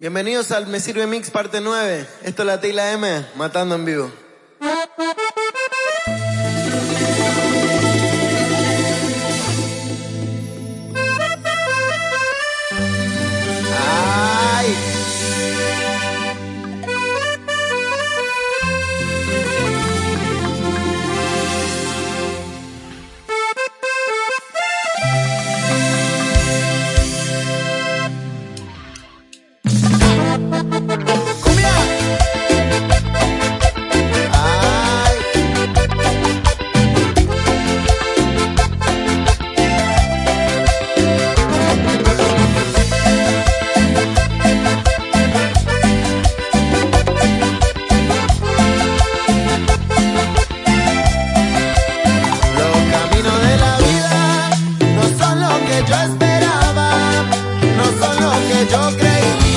Bienvenidos al Me Sirve Mix parte 9. Esto es la Tila M, matando en vivo. aunque yo creí.